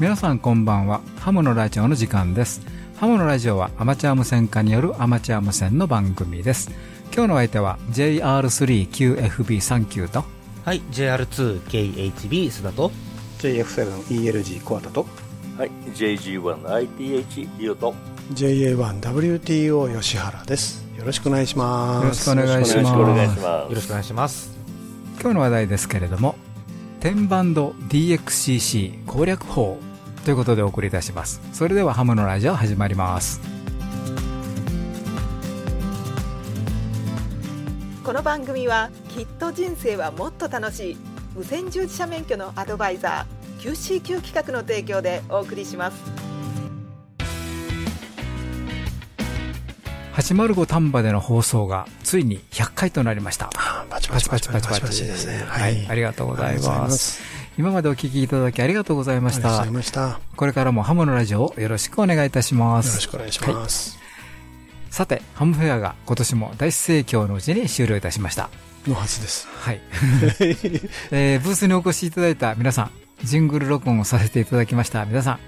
皆さんこんばんは。ハムのラジオの時間です。ハムのラジオはアマチュア無線化によるアマチュア無線の番組です。今日の相手は JR3QFB39 と。はい JR2KHB 須田と。JF7ELG コアタと。はい JG1ITH リオと JA1WTO 吉原です。よろしくお願いします。よろしくお願いします。よろしくお願いします。よろしくお願いします。今日の話題ですけれども天バンド DXCC 攻略法ということでお送りいたします。それではハムのラジオ始まります。この番組はきっと人生はもっと楽しい無線従事者免許のアドバイザー QCQ 企画の提供でお送りします。805丹波での放送がついに100回となりました。パチパチパチパチパチパチですね。はい、ありがとうございありがとうございます今までお聞きいただきありがとうございました。ありがとうございました。よこれからもハムのラジオをよろしくお願いいたします。ろしくお願いします、さてハムフェアが今年も大盛況のうちに終了いたしました。のはずです。はい、えーブースにお越しいただいた皆さんジングル録音をさせていただきました。皆さん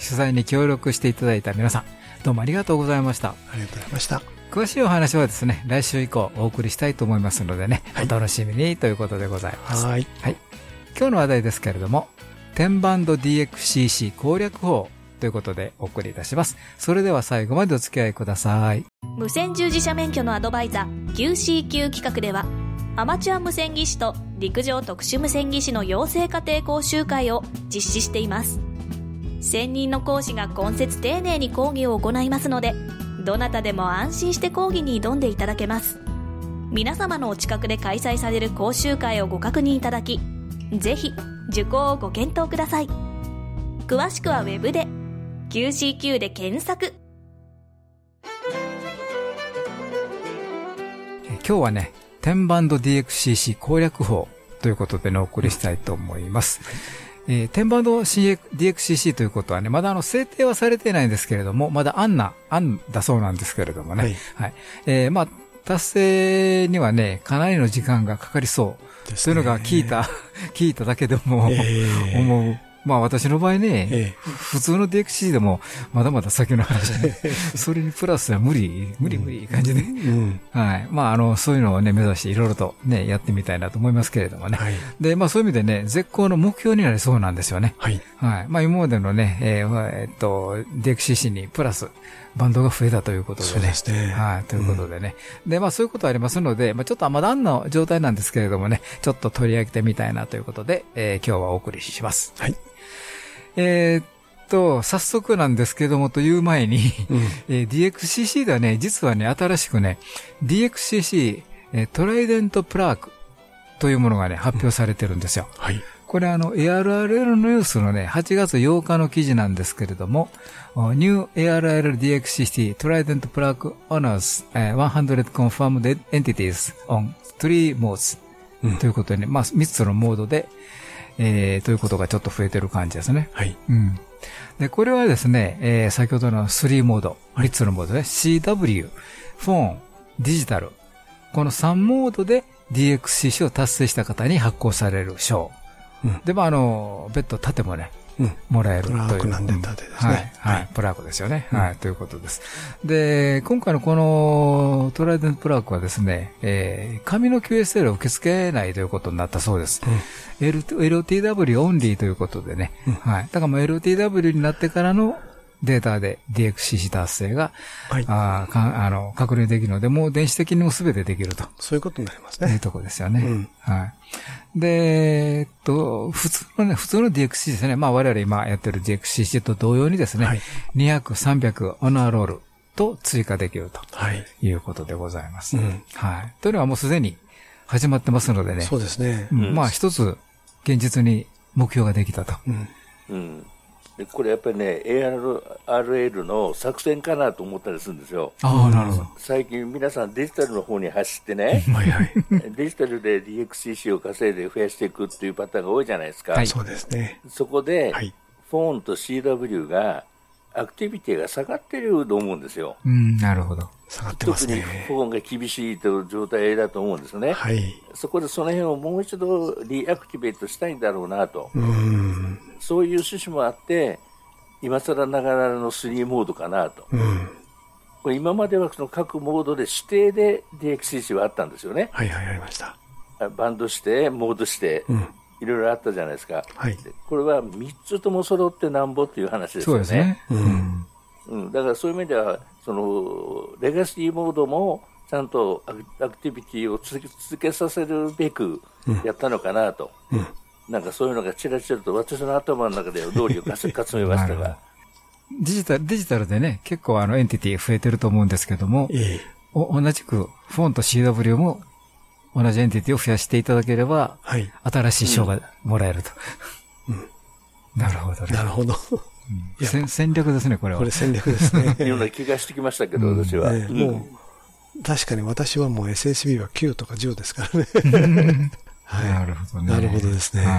取材に協力していただいた皆さんどうもありがとうございました。ありがとうございました。詳しいお話はですね来週以降お送りしたいと思いますのでね、はい。お楽しみにということでございます。はい今日の話題ですけれども天バンド DXCC 攻略法ということでお送りいたします。それでは最後までお付き合いください。無線従事者免許のアドバイザー QCQ 企画ではアマチュア無線技師と陸上特殊無線技師の養成家庭講習会を実施しています。専任の講師が今節丁寧に講義を行いますのでどなたでも安心して講義に挑んでいただけます。皆様のお近くで開催される講習会をご確認いただきぜひ受講をご検討ください詳しくはウェブで QCQ で検索えー今日はね、天バンド DXCC 攻略法ということでね、お送りしたいと思います。えー天バンド CX DXCC ということはね、まだあの、制定はされていないんですけれども、まだ案な、案だそうなんですけれどもね。はいはい。えーまあ、達成にはね、かなりの時間がかかりそう。ねというのが聞いた、聞いただけでも、ええ思う。まあ私の場合ね、え普通の DXC でもまだまだ先の話で、それにプラスは無理、無理無理感じで、えうんはい。まあ、あの、そういうのをね、目指していろいろとね、やってみたいなと思いますけれどもね。はいで、まあそういう意味でね、絶好の目標になりそうなんですよね。はいはい。まあ今までのね、えーまあえっと、DXCC にプラスバンドが増えたということでね。そうですねはい。ということでね。で、まあそういうことありますので、まあちょっとまだあんな状態なんですけれどもね、ちょっと取り上げてみたいなということで、えー今日はお送りします。はいえーっと、早速なんですけどもという前に、うん えー DXCC ではね、実はね、新しくね、DXCC、えートライデントプラークというものがね、発表されてるんですよ。はいこれあの、ARRL のニュースのね、8月8日の記事なんですけれども、お New ARRL DXCC Trident Plaque Honors、えー100 Confirmed Entities on 3 Modes、うんということでね、まあ、3つのモードで、えー、ということがちょっと増えてる感じですね。はいうん。で、これはですね、えー先ほどの3モード、3つのモードね、CW、フォン、デジタル、この3モードで DXCC を達成した方に発行される賞。うんで、まあ、あの、別途盾もね、うんもらえるという。プラークなんで盾ですねはい。プラークですよね。うんはい。ということです。で、今回のこのトライデントプラークはですね、えー紙の QSL を受け付けないということになったそうです。LTW オンリーということでね。はい。だからもう LTW になってからのデータで DXCC 達成が、はいあーかあの確認できるので、もう電子的にも全てできると。そういうことになりますねいうとこですよね。うんはい。で、えっと、普通のね、普通の DXC ですね。まあ我々今やってる DXCC と同様にですね、はい200、300オナーロールと追加できるとはいいうことでございます。うんはい。というのはもうすでに始まってますのでね。そうですねうんまあ一つ現実に目標ができたと。うんうん。でこれやっぱりね、ARRL の作戦かなと思ったりするんですよ。ああ、なるほど。最近皆さんデジタルの方に走ってね、はいはい デジタルで DXCC を稼いで増やしていくっていうパターンが多いじゃないですか。はいそうですねそこで、はいフォンと CW がアクティビティが下がってると思うんですよ。うん、なるほど。下がってます特にね。保温が厳しいという状態だと思うんですね。はい。そこでその辺をもう一度リアクティベートしたいんだろうなと。うん。そういう趣旨もあって、今更ながらの3モードかなと。うん。これ今まではその各モードで指定で DXCC はあったんですよね。はいはい、ありました。あバンドして、モードして、うん。いろいろあったじゃないですか。はい。でこれは3つとも揃ってなんぼっていう話ですよね。そうですね。うん。うん、だからそういう意味では、そのレガシーモードもちゃんとアクティビティを続けさせるべくやったのかなと、うん。なんかそういうのがちらちらと私の頭の中で脳裏をかすかすめましたが、デジタル、デジタルでね、結構あのエンティティ増えてると思うんですけども、いい。お同じくフォンと CW も同じエンティティを増やしていただければ、はい。新しい賞がもらえると。なるほどね。なるほど。うん戦戦略ですね、これは。これ戦略ですね。いうような気がしてきましたけど、私は。もう、確かに私はもう SSB は9とか10ですからね。はい。なるほどね。なるほどですねはい。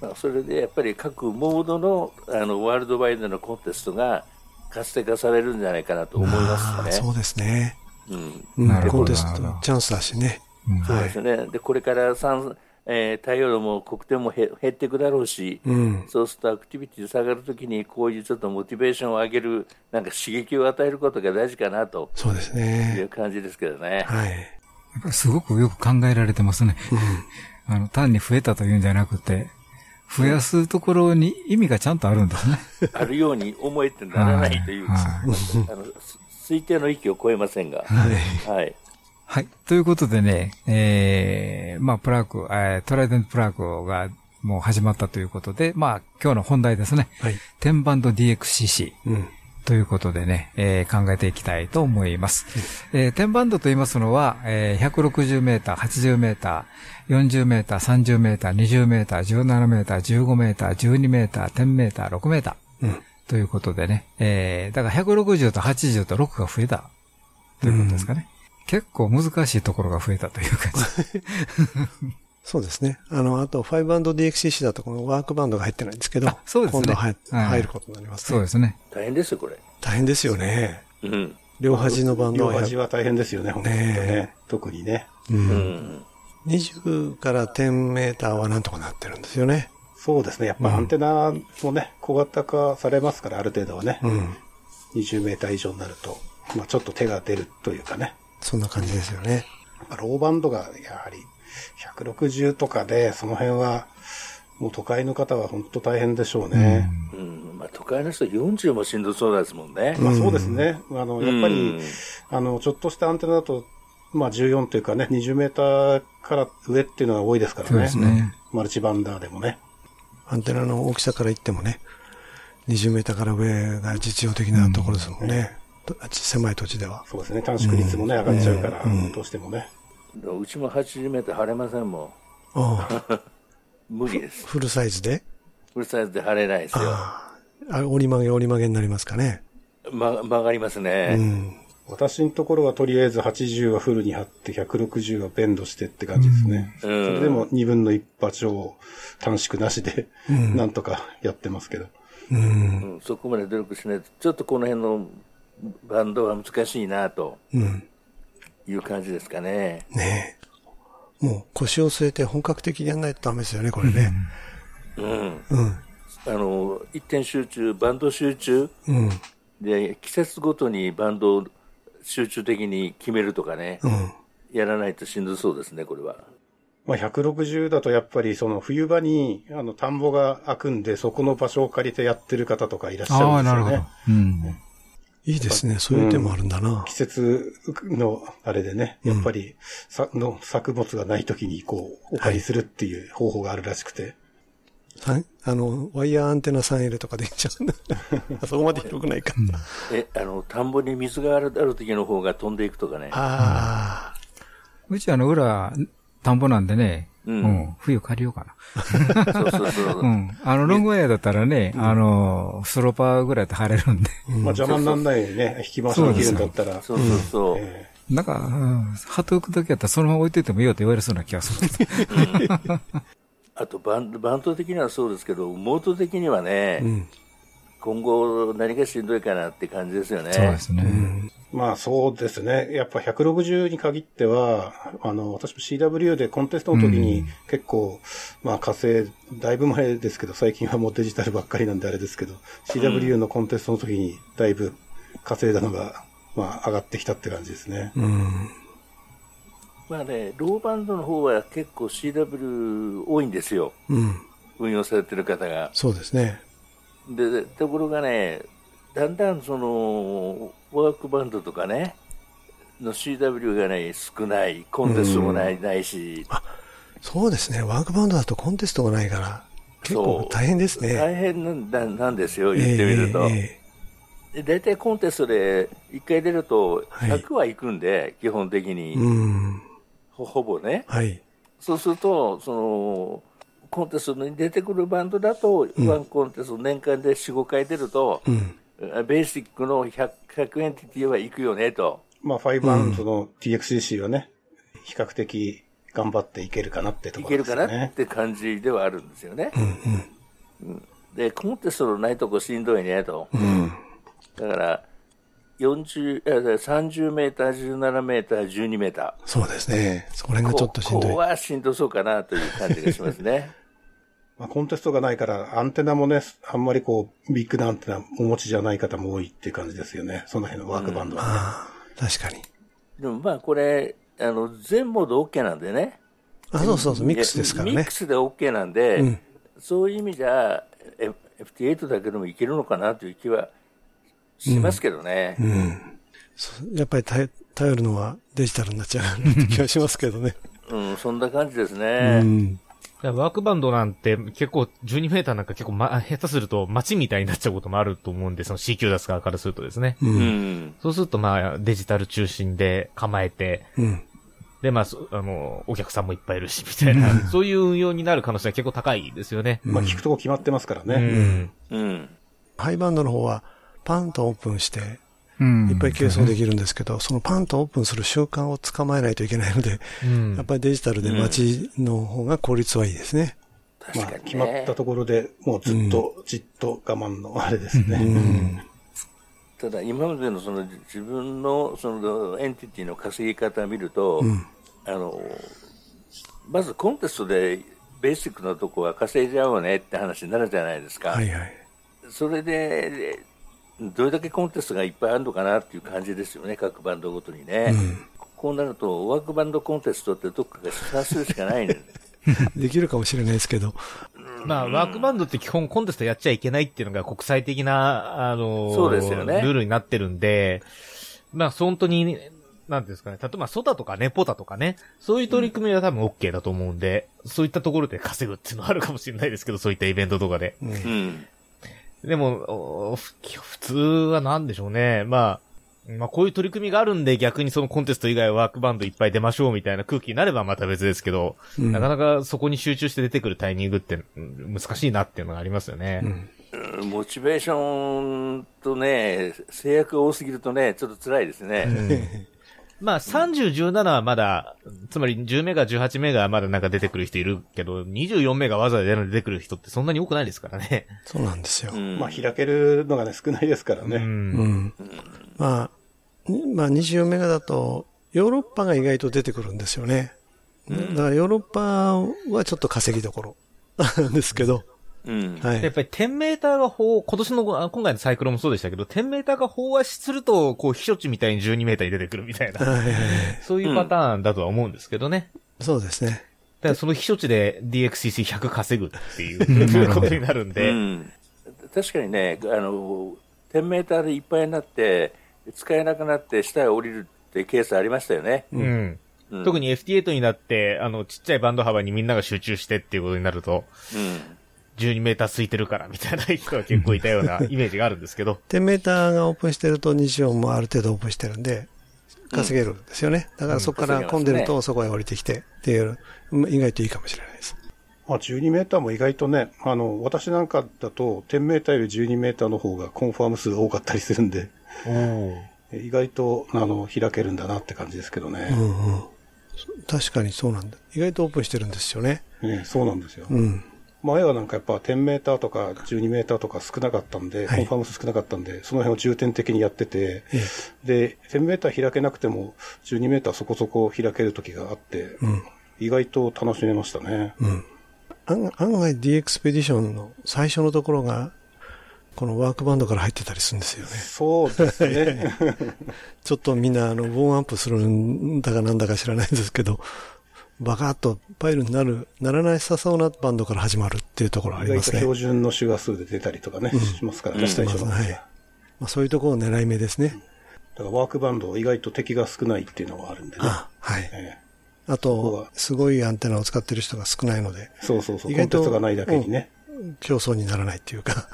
まあそれでやっぱり各モードのあのワールドワイドのコンテストが活性化されるんじゃないかなと思いあますね。ーそうですね。うんうんなるほどコンテストなるほどチャンスだしね。うんそうですね。で、これから酸えー、太陽度も黒点もへ減っていくだろうし、うん。そうするとアクティビティ下がるときに、こういうちょっとモチベーションを上げる、なんか刺激を与えることが大事かなとそうですいねう。感じですけどね。はい。やっぱりすごくよく考えられてますね。あの、単に増えたというんじゃなくて、増やすところに意味がちゃんとあるんですね。あるように思えてならないという、はいあのす推定の域を超えませんが。はい。はい。はい。ということでね、えー、まあ、プラーク、えートライデントプラークがもう始まったということで、まあ、今日の本題ですね。はい。天バンド DXCC うん。ということでね、えー考えていきたいと思います。えー、天バンドと言いますのは、えー160メーター、80メーター、40メーター、30メーター、20メーター、17メーター、15メーター、12メーター、10メーター、6メーター。うん。ということでね、えー、だから160と80と6が増えたということですかね。結構難しいところが増えたという感じ。そうですね。あの、あと 5DXCC だとこのワークバンドが入ってないんですけど、あそうですね今度入はい入ることになりますね。そうですね。大変ですよ、これ。大変ですよね。うん。両端のバンドは両端は大変ですよね、本当にねね。特にね。う。うんん。20から10メーターはなんとかなってるんですよね。そうですね。やっぱアンテナもね、小型化されますから、ある程度はね。うん。20メーター以上になると、まあちょっと手が出るというかね。そんな感じですよね。ローバンドがやはり160とかで、その辺は、もう都会の方は本当大変でしょうね。うん。まあ、都会の人40もしんどそうですもんね。まあそうですね。あの、やっぱうんり、あの、ちょっとしたアンテナだと、まあ14というかね、20メーターから上っていうのが多いですからそうね。ですね。マルチバンダーでもね。アンテナの大きさから言ってもね、20メーターから上が実用的なところですもんね。と狭い土地では。そうですね。短縮率もね、上がっちゃうから、うんどうしてもね。うちも80メートル張れませんもああん。無理です。フルサイズで？フルサイズで張れないですよ。ああ。あ折り曲げ折り曲げになりますかね。ま、曲がりますうね。ん。私のところはとりあえず80はフルに張って160はベンドしてって感じですね。うんそれでも2分の1波長短縮なしで、んなんとかやってますけど。うん。うん、そこまで努力しないと、ちょっとこの辺のバンドは難しいなとうん。いう感じですかね。ねえ。もう腰を据えて本格的にやらないとダメですよね、これね。うん。うん。あの、一点集中、バンド集中うん。で、季節ごとにバンドを集中的に決めるとかね、うん。やらないとしんどそうですね、これは。まあ160だとやっぱりその冬場にあの田んぼが開くんでそこの場所を借りてやってる方とかいらっしゃああ、るんですよね。なるほど。うん。いいですね。そういう手もあるんだな季。節のあれでね、やっぱりさ、の作物がない時にこう、お借りするっていう方法があるらしくて。さあの、ワイヤーアンテナ 3L とかでいいんちゃうんだ。そこまで広くないか。え、あの、田んぼに水があるある時の方が飛んでいくとかね。ああ。うちあの、裏、田んぼなんでね、ううんん、冬借りようかな。そうそうそう。うん。あの、ロングワイヤーだったらね、あの、スローパーぐらいで貼れるんで。まあ邪魔にならないようにね、引き回しできるんだったら。そうそうそう。えなんか、うん、貼っておくときやったらそのまま置いといてもいいよって言われそうな気がする。あとバン、バンド的にはそうですけど、モード的にはね、うん。今後何がしんどいかなって感じですよね。そうですね。まあそうですね。やっぱ160に限っては、あの、私も CW でコンテストの時に結構、まあ火星、だいぶ前ですけど、最近はもうデジタルばっかりなんであれですけど、CW のコンテストの時にだいぶ稼いだのが、まあ上がってきたって感じですね。うん。まあね、ローバンドの方は結構 CW 多いんですよ。うん。運用されてる方が。そうですね。で、ところがね、だんだんその、ワークバンドとかね、の CW がね、少ない。コンテストもない,、ないし、そうですね。ワークバンドだとコンテストがないから、結構大変ですね。大変なんだなんですよ、言ってみると。えええで大体コンテストで1回出るとはい100は行くんで、基本的えに、うん。ほほぼね。はい。そうすると、その、コンテストに出てくるバンドだと、んワンコンテスト年間で4、5回出ると、うん。ベーシックの 100, 100エンティティは行くよねと。まあ5バンドの TXCC はね、比較的頑張っていけるかなってといこけるかなっろですよね。て感じではあるんですよね。うん。うんで、コンテストのないとこしんどいねと。うん。だから、40、え30メーター、17メーター、12メータそうですね。そこらー。辺がちょっとしんどいここ。はしんどそうかなという感じがしますね。まあコンテストがないから、アンテナもね、あんまりこう、ビッグなアンテナお持ちじゃない方も多いっていう感じですよね。その辺のワークバンドはね。ああ、確かに。でもまあこれ、あの、全モード OK なんでね。あ、そうそうそう、ミックスですからねミック。スで OK なんで、うんそういう意味じゃ、F- FT8 だけでもいけるのかなという気はしますけどね。うん。やっぱり頼頼るのはデジタルになっちゃう気がしますけどね。うん、そんな感じですうね。ん。ワークバンドなんて結構12メーターなんか結構ま、下手すると街みたいになっちゃうこともあると思うんで、その C 級出す側からするとですね。う。うんん。そうするとまあデジタル中心で構えて、うん。でまあ、そあの、お客さんもいっぱいいるし、みたいな、そういう運用になる可能性は結構高いですよね。まあ聞くとこ決まってますからうね。ん。うん。ハイバンドの方は、パンとオープンして、うんいっぱい計算できるんですけど、そのパンとオープンする習慣を捕まえないといけないので、うんやっぱりデジタルで街の方が効率はいいですね。確かに、ね。まあ決まったところでもうずっと、じっと我慢のあれですね。うん。ただ今までのその自分のそのエンティティの稼ぎ方を見ると、うん。あの、まずコンテストでベーシックなとこは稼いじゃおうねって話になるじゃないですか。はいはい。それで、どれだけコンテストがいっぱいあるのかなっていう感じですよね、各バンドごとにね。こうなると、ワークバンドコンテストってどっかが主催するしかないんで、できるかもしれないですけど、まあ、ワークバンドって基本コンテストやっちゃいけないっていうのが国際的な、あのーそうですよね。ルールになってるんで、まあ、本当に、なんていうんですかね、例えばソタとかネポタとかね、そういう取り組みは多分 OK だと思うんで、そういったところで稼ぐっていうのはあるかもしれないですけど、そういったイベントとかで。うん。でも、普通はなんでしょうね。まあ、まあこういう取り組みがあるんで逆にそのコンテスト以外はワークバンドいっぱい出ましょうみたいな空気になればまた別ですけど、うんなかなかそこに集中して出てくるタイミングってうん難しいなっていうのがありますよね。うん。モチベーションとね、制約が多すぎるとね、ちょっと辛いですね。まあ30、17はまだ、つまり10メガ、18メガはまだなんか出てくる人いるけど、24メガわざわざ出てくる人ってそんなに多くないですからね。そうなんですよ。うんまあ開けるのがね、少ないですからね。うん。うん。まあ、にまあ24メガだと、ヨーロッパが意外と出てくるんですよね。だからヨーロッパはちょっと稼ぎどころなんですけど、うん。はい。やっぱり10メーターが飽、今年の、あ今回のサイクロンもそうでしたけど、10メーターが飽和すると、こう、避暑地みたいに12メーターに出てくるみたいな、はいはいはいそういうパターンだとは思うんですけどね。そうですね。だからその避暑地で DXCC100 稼ぐっていうことになるんで、うん、確かにね、あの、10メーターでいっぱいになって、使えなくなって下へ降りるってケースありましたよね。うん。うん特に FT8 になって、あの、ちっちゃいバンド幅にみんなが集中してっていうことになると、うん。12メーター空いてるからみたいな人は結構いたような イメージがあるんですけど、10メーターがオープンしてると24もある程度オープンしてるんで、稼げるんですよね。だからそこから混んでるとそこへ降りてきてっていう、うん意外といいかもしれないです。まあ12メーターも意外とね、あの、私なんかだと10メーターより12メーターの方がコンファーム数多かったりするんで、意外と、あの、開けるんだなって感じですけどね。うんうん。確かにそうなんだ。意外とオープンしてるんですよね。ねそうなんですよ。うん。前はなんかやっぱ10メーターとか12メーターとか少なかったんで、はいコンファーム数少なかったんで、その辺を重点的にやってて、で、10メーター開けなくても12メーターそこそこ開ける時があって、意外と楽しめましたね。案案外 D エクスペディションの最初のところが、このワークバンドから入ってたりするんですよね。そうですね。ちょっとみんな、あの、ボーンアップするんだかなんだか知らないんですけど、バカッとパイルになる、ならないさそうなバンドから始まるっていうところあ意りますね。標準の周波数で出たりとかね、しますからね、最初の。はい。まあ、そういうところを狙い目ですね。だからワークバンド意外と敵が少ないっていうのがあるんでね。あはい。えあここは、とすごいアンテナを使ってる人が少ないので、えそうそうそう、コン意外とテストがないだけにね。競争にならないっていうか、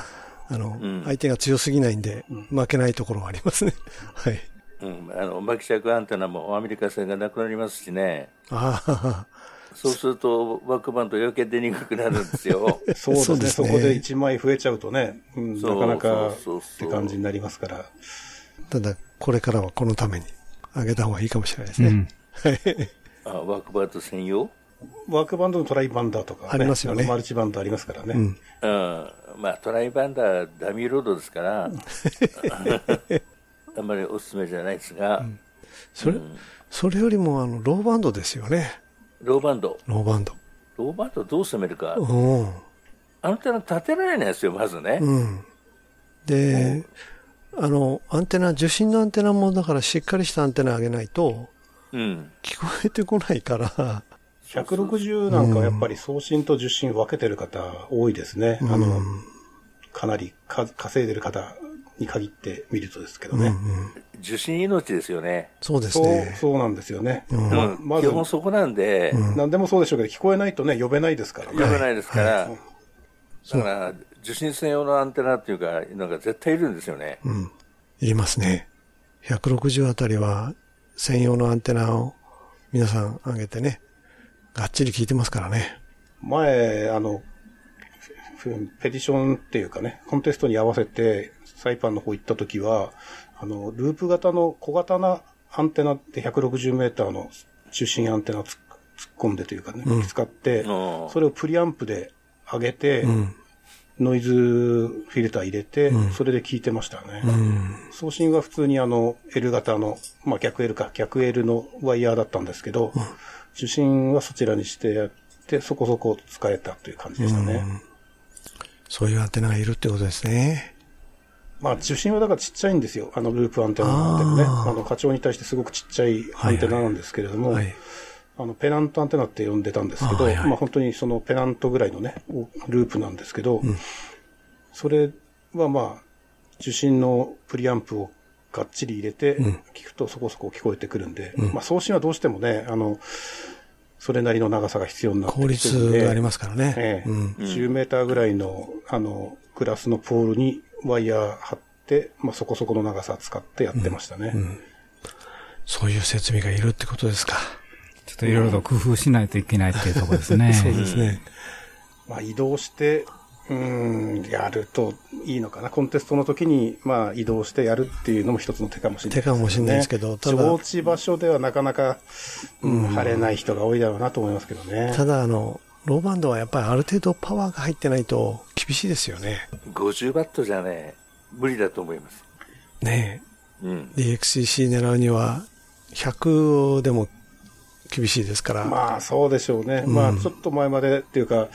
あの、ん相手が強すぎないんで、負けないところはありますね。はい。うん、あの、マキ尺アンテナもアメリカ製がなくなりますしね。ああ、そうすると、ワークバンド余計出にくくなるんですよ。そうですね。そうですねそこで1枚増えちゃうとね、うん、なかなかそうそうって感じになりますから。ただ、これからはこのために上げた方がいいかもしれないですね。うん。あワークバンド専用？ワークバンドのトライバンダーとか、ありますよねマルチバンドありますからね。うん。うん。まあ、トライバンダー、ダミーロードですから、あんまりおすすめじゃないですが、それ、それよりも、あの、ローバンドですよね。ローバンド。ローバンド。ローバンドどう攻めるか。うん。アンテナ立てられないですよ、まずね。うん。で、あの、アンテナ、受信のアンテナも、だからしっかりしたアンテナ上げないと、うん。聞こえてこないから、160なんかはやっぱり送信と受信分けてる方多いですね。あの、かなりか稼いでる方に限って見るとですけどね。受信命ですよね。そうですそうね、。そうなんですよね。うんままず基、本そこなんで、何でもそうでしょうけど、聞こえないとね、呼べないですからね。読めないですから、だから、受信専用のアンテナっていうか、なんか絶対いるんですよね。うん。いりますね。160あたりは、専用のアンテナを皆さん上げてね、がっちり聞いてますからね。前、あの、フペディションっていうかね、コンテストに合わせて、サイパンの方行った時は、あの、ループ型の小型なアンテナって160メーターの中心アンテナを突っ込んでというかね、使って、うんそれをプリアンプで上げて、ノイズフィルター入れて、それで聞いてましたね。送信は普通にあの L 型の、まあ逆 L か、逆 L のワイヤーだったんですけど、受信はそちらにしてやって、そこそこ使えたという感じでしたね。そういうアンテナがいるってことですね。まあ受信はだからちっちゃいんですよ。あのループアンテナなんてね。あの課長に対してすごくちっちゃいアンテナなんですけれども、はい。あの、ペナントアンテナって呼んでたんですけど、あはいはいまあ本当にそのペナントぐらいのね、おループなんですけど、それはまあ、受信のプリアンプをがっちり入れて、聞くとそこそこ聞こえてくるんで、まあ送信はどうしてもね、あの、それなりの長さが必要になって効きてるんで、率がありますからね。ええうん。10メーターぐらいの、あの、グラスのポールにワイヤー張って、まあそこそこの長さ使ってやってましたね。そういう設備がいるってことですか。ちょっといろいろと工夫しないといけないっていうところですね。そうですね。まあ移動して、うーん、やるといいのかな。コンテストの時に、まあ移動してやるっていうのも一つの手かもしれない、手かもしれないですけどただ上地場所ではなかなか、うん、晴れない人が多いだろうなと思いますけどね。ただ、あの、ローバンドはやっぱりある程度パワーが入ってないと厳しいですよね。50バットじゃね、無理だと思います。ねうん。え。DXCC 狙うには100でも厳しいですから。まあそうでしょうね。まあちょっと前までっていうか、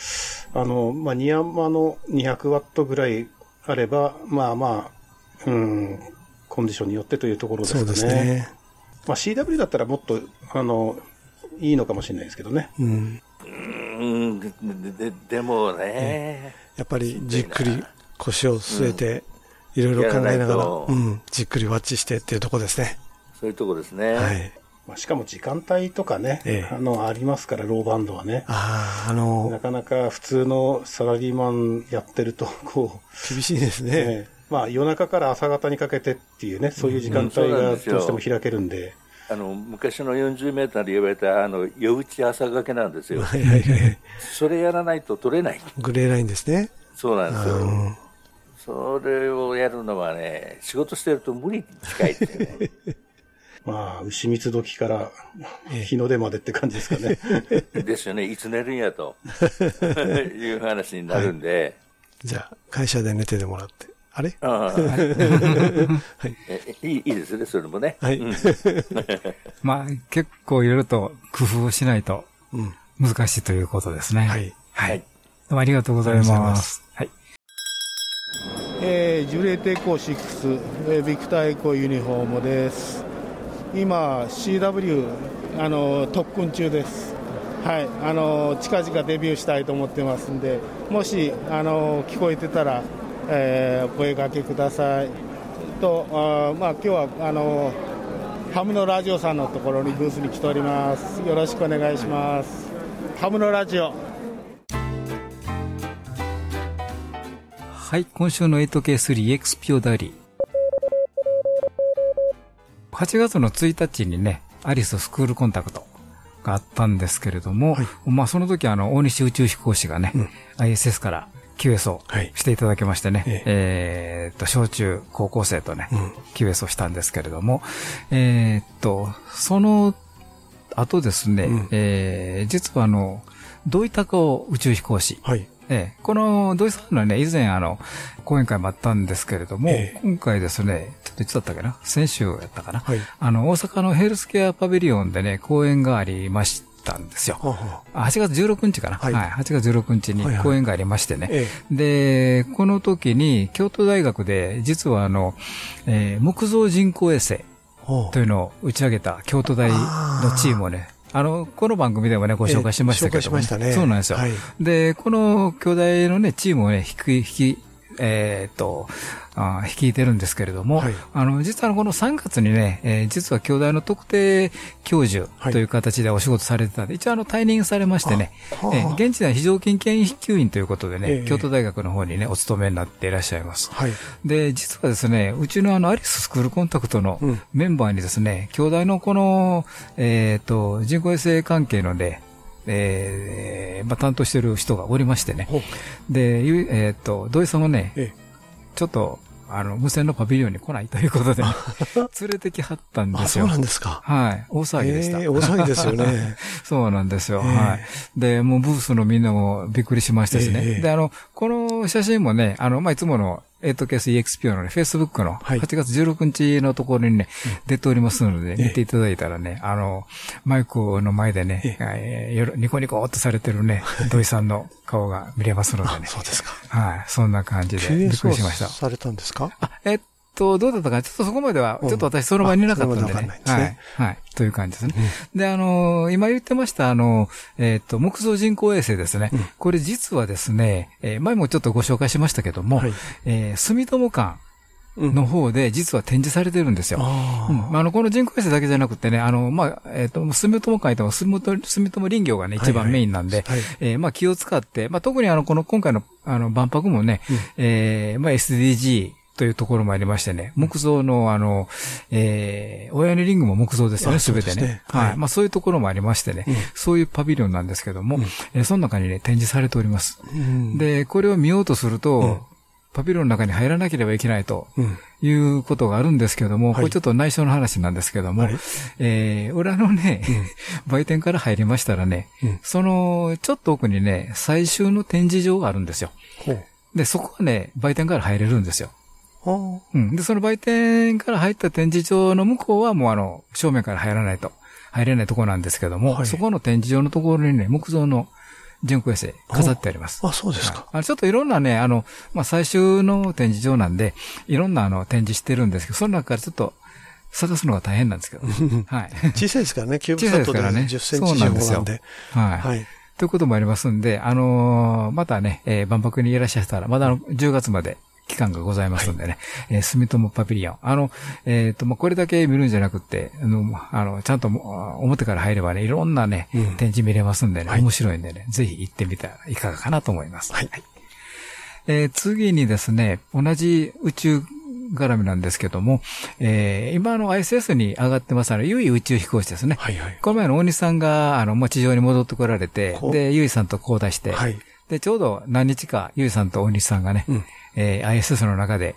あの、まあニヤマの200ワットぐらいあれば、まあまあ、うん、コンディションによってというところですかね。そうですね。まあ CW だったらもっと、あの、いいのかもしれないですけどね。うん。うん、でででもね、やっぱりじっくり腰を据えて、いろいろ考えながら、うん、じっくりワッチしてっていうところですね。そういうとこですね。はい。まあ、しかも時間帯とかね、ええあの、ありますから、ローバンドはね。ああ、あなの、かなか普通のサラリーマンやってると、こ厳しいですう、ね。ええまあ夜中から朝方にかけてっていうね、そういう時間帯がどうしても開けるんで、あの昔の40メーターで言われたあの夜打ち朝掛けなんですよ。はいはいはい。それやらないと取れない。グレーラインですね。そうなんですよ。うんそれをやるのはね、仕事してると無理に近いっていうね。まあ、牛蜜時から日の出までって感じですかね。ですよね。いつ寝るんやと。いう話になるんで。じゃあ、会社で寝ててもらって。あれ？ああえ いいいいですね、それもね。はいうん まあ、結構いろいろと工夫をしないとうん。難しいということですね。はい。はい。どうもありがとうございありがとうございま。ますはい。えー、ジュレーテエコ6、えービクターエコユニフォームです。今、CW、あの、特訓中です。はい、あの、近々デビューしたいと思ってますんで、もし、あの、聞こえてたら、えーお声掛けください。と、あーまあ、今日は、あの、ハムのラジオさんのところにブースに来ております。よろしくお願いします。ハムのラジオ。はい、今週の 8K3XPO ダイリー。8月の1日にね、アリススクールコンタクトがあったんですけれども、まあその時あの、大西宇宙飛行士がね、ISS から QS をはい。していただきましてね、ええ。ーっと、小中高校生とね、うん。QS をしたんですけれども、えーっと、その後ですね、うん。えー実はあの、土井隆夫宇宙飛行士、はい。ええ、この土井さんのね、以前あの、講演会もあったんですけれども、ええ。今回ですね、ちょっといつだったっけな？先週やったかな、はい。あの、大阪のヘルスケアパビリオンでね、講演がありましたんですよ。はあはあ8月16日かな、ははい。い、8月16日に講演がありましてね。えで、この時に京都大学で実はあの、えー木造人工衛星というのを打ち上げた京都大のチームをね、あの、この番組でもね、ご紹介しましたけども、ええ紹介しましたね。そうなんですよ。はい。で、この兄弟のね、チームをね、引き、引き、えーっと、あいてるんですけれども、はい。あの、実はこの3月にね、えー実は兄弟の特定教授はい。という形でお仕事されてたんで、一応あの、退任されましてね、はあえー現地では非常勤研究員ということでね、ええ。京都大学の方にね、お勤めになっていらっしゃいます。はい。で、実はですね、うちのあの、アリススクールコンタクトのうん。メンバーにですね、兄弟のこの、えっ、と、人工衛星関係のね、えーまあ、担当してる人がおりましてね。で、ゆえっ、と、土井さんをね、えちょっと、あの、無線のパビリオンに来ないということでね、連れてきはったんあ、ですよそうな。んですか。はい。大騒ぎでした。ええ大騒ぎですよね。そうなんですよ。ええはい。で、もうブースのみんなもびっくりしましたしね。ええで、あの、この写真もね、あの、まあ、いつもの 8KSEXP のね、Facebook のはい8月16日のところにね、出ておりますので、ええ見ていただいたらね、あの、マイクの前でね、えニコニコっとされてるね、土井さんの顔が見れますのでね。そうですか。はい。そんな感じで、びっくりしました。されたんですか？あ、えっと、どうだったか、ちょっとそこまでは、うん。ちょっと私その場にいなかったんでね。かんないですね。はい。はい。という感じですね。で、あのー今言ってました、あの、えっと、木造人工衛星ですね。これ実はですね、えー前もちょっとご紹介しましたけども、はい。えー住友館の方で実は展示されてるんですよ。あうん。まあ、あの、この人工衛星だけじゃなくてね、あの、まあ、えっ、と、住友会とも住友、住友林業がね、一番メインなんで、はい。はいえーまあ、気を使って、まあ、特にあの、この、今回の、あの、万博もね、えーまあ、SDG、というところもありましてね、木造の、あの、えー、親のリングも木造ですよね、あすべてね。はい。はい。まあ、そういうところもありましてね、そういうパビリオンなんですけども、えーその中にね、展示されております。うん。で、これを見ようとすると、パビリオンの中に入らなければいけないと、うん。いうことがあるんですけども、はい。これちょっと内緒の話なんですけども、はい。えー、裏のね、売店から入りましたらね、うん。その、ちょっと奥にね、最終の展示場があるんですよ。で、そこはね、売店から入れるんですよ。はうん。で、その売店から入った展示場の向こうはもうあの、正面から入らないと、入れないところなんですけども、はいそこの展示場のところにね、木造の人工衛星飾ってあります。あ、そうですか。あのちょっといろんなね、あの、まあ、最終の展示場なんで、いろんなあの展示してるんですけど、その中からちょっと探すのが大変なんですけど、はい。小さいですからね、キューブ小サットでさいですからね。10センチそうなんですよ四方なんで。はい。はい。ということもありますんで、あのーまたね、えー万博にいらっしゃったら、まだあの、10月まで期間がございますんでね、えー住友パビリオン。あの、えっ、と、まあ、これだけ見るんじゃなくて、あの、あのちゃんと表から入ればね、いろんなね、うん展示見れますんでね、はい面白いんでね、ぜひ行ってみたらいかがかなと思います。はいえー次にですね、同じ宇宙絡みなんですけども、えー今の ISS に上がってますあの、ユイ宇宙飛行士ですね。はいはい。この前の大西さんが、あの、もう地上に戻ってこられてで、ゆいさんと交代して、はい。で、ちょうど何日か、ゆいさんと大西さんがね、うんえー ISS の中で、